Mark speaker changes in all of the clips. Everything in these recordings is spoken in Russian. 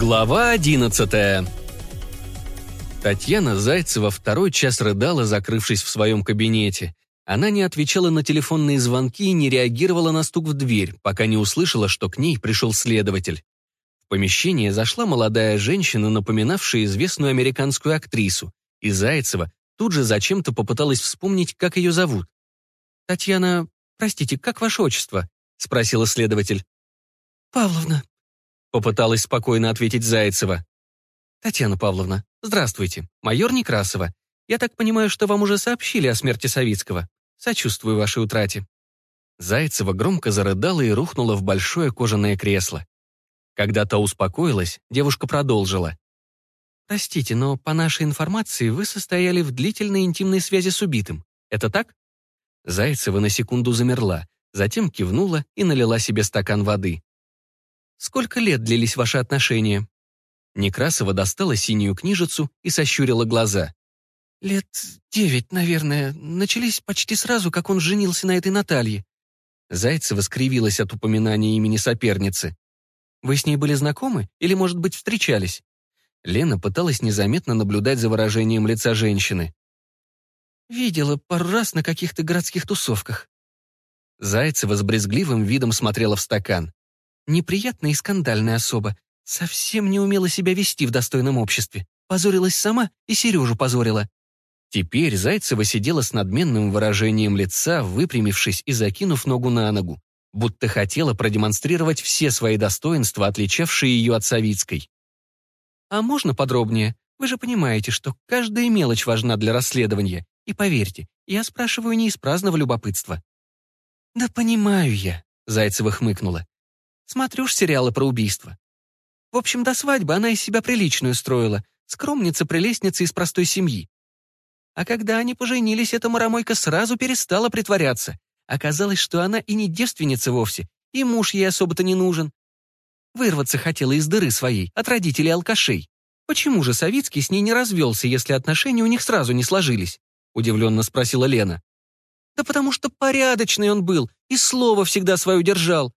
Speaker 1: Глава одиннадцатая Татьяна Зайцева второй час рыдала, закрывшись в своем кабинете. Она не отвечала на телефонные звонки и не реагировала на стук в дверь, пока не услышала, что к ней пришел следователь. В помещение зашла молодая женщина, напоминавшая известную американскую актрису, и Зайцева тут же зачем-то попыталась вспомнить, как ее зовут. «Татьяна, простите, как ваше отчество?» — спросила следователь.
Speaker 2: «Павловна», —
Speaker 1: попыталась спокойно ответить Зайцева. «Татьяна Павловна, здравствуйте. Майор Некрасова. Я так понимаю, что вам уже сообщили о смерти Савицкого. Сочувствую вашей утрате». Зайцева громко зарыдала и рухнула в большое кожаное кресло. Когда та успокоилась, девушка продолжила. «Простите, но по нашей информации вы состояли в длительной интимной связи с убитым. Это так?» Зайцева на секунду замерла, затем кивнула и налила себе стакан воды. «Сколько лет длились ваши отношения?» Некрасова достала синюю книжицу и сощурила глаза.
Speaker 2: «Лет девять, наверное. Начались почти сразу, как он женился на этой Наталье».
Speaker 1: Зайцева скривилась от упоминания имени соперницы. «Вы с ней были знакомы или, может быть, встречались?» Лена пыталась незаметно наблюдать за выражением лица женщины.
Speaker 2: «Видела пару раз на каких-то городских тусовках».
Speaker 1: Зайцева с брезгливым видом смотрела в стакан.
Speaker 2: «Неприятная и скандальная особа. Совсем не умела себя вести в достойном обществе. Позорилась сама и Сережу позорила.
Speaker 1: Теперь Зайцева сидела с надменным выражением лица, выпрямившись и закинув ногу на ногу, будто хотела продемонстрировать все свои достоинства, отличавшие ее от Савицкой.
Speaker 2: «А можно подробнее? Вы же понимаете, что каждая мелочь важна для расследования. И поверьте, я спрашиваю не из праздного любопытства».
Speaker 1: «Да понимаю я», — Зайцева хмыкнула.
Speaker 2: «Смотрю ж сериалы про убийство. В общем, до свадьбы она из себя приличную строила, скромница-прелестница из простой семьи. А когда они поженились, эта маромойка сразу перестала притворяться. Оказалось, что она и не девственница вовсе, и муж ей особо-то не нужен. Вырваться хотела из дыры своей, от родителей алкашей. Почему же Савицкий с ней не развелся, если отношения у них сразу не сложились? Удивленно спросила Лена. Да потому что порядочный он был и слово всегда свое держал.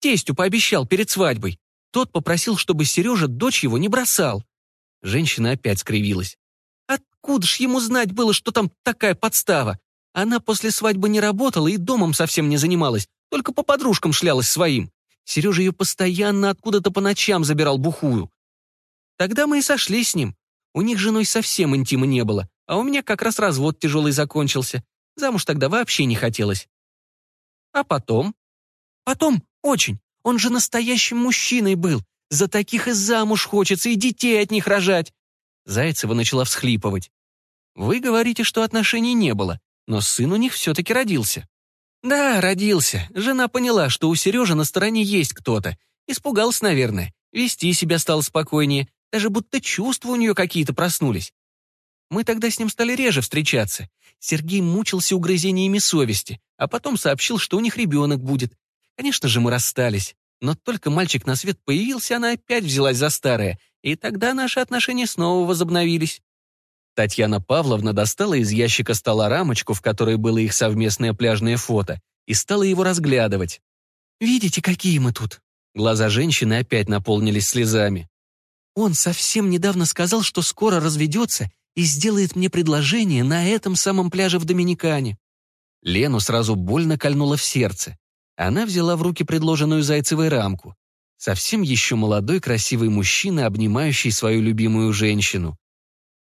Speaker 2: Тестю пообещал перед свадьбой. Тот попросил, чтобы Сережа дочь его не бросал. Женщина опять скривилась. Откуда ж ему знать было, что там такая подстава? Она после свадьбы не работала и домом совсем не занималась, только по подружкам шлялась своим. Сережа ее постоянно откуда-то по ночам забирал бухую. Тогда мы и сошли с ним. У них женой совсем интима не было, а у меня как раз развод тяжелый закончился. Замуж тогда вообще не хотелось. А потом? Потом очень. Он же настоящим мужчиной был. За таких и замуж хочется, и детей от них рожать. Зайцева начала всхлипывать. Вы говорите, что отношений не было, но сын у них все-таки родился. Да, родился. Жена поняла, что у Сережи на стороне есть кто-то. Испугалась, наверное. Вести себя стал спокойнее. Даже будто чувства у нее какие-то проснулись. Мы тогда с ним стали реже встречаться. Сергей мучился угрызениями совести, а потом сообщил, что у них ребенок будет. Конечно же, мы расстались. Но только мальчик на свет появился, она опять взялась за старое, и тогда наши отношения снова возобновились. Татьяна Павловна достала из ящика стола рамочку, в которой было их совместное пляжное фото, и стала его разглядывать. «Видите, какие мы тут?»
Speaker 1: Глаза женщины опять наполнились слезами.
Speaker 2: «Он совсем недавно сказал, что скоро разведется и сделает мне предложение на этом самом пляже в Доминикане».
Speaker 1: Лену сразу больно кольнуло в сердце. Она взяла в руки предложенную Зайцевой рамку. Совсем еще молодой красивый мужчина, обнимающий свою любимую женщину.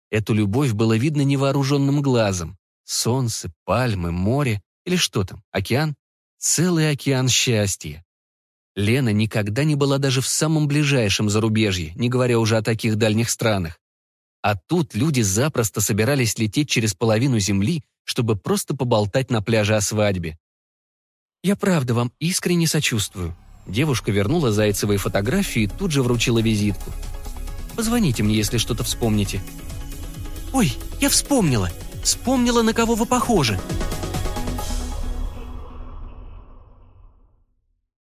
Speaker 1: Эту любовь было видно невооруженным глазом. Солнце, пальмы, море или что там, океан? Целый океан счастья. Лена никогда не была даже в самом ближайшем зарубежье, не говоря уже о таких дальних странах. А тут люди запросто собирались лететь через половину земли, чтобы просто поболтать на пляже о свадьбе.
Speaker 2: Я правда вам искренне сочувствую».
Speaker 1: Девушка вернула Зайцевой фотографии и тут же вручила визитку.
Speaker 2: «Позвоните мне, если что-то вспомните». «Ой, я вспомнила! Вспомнила, на кого вы похожи!»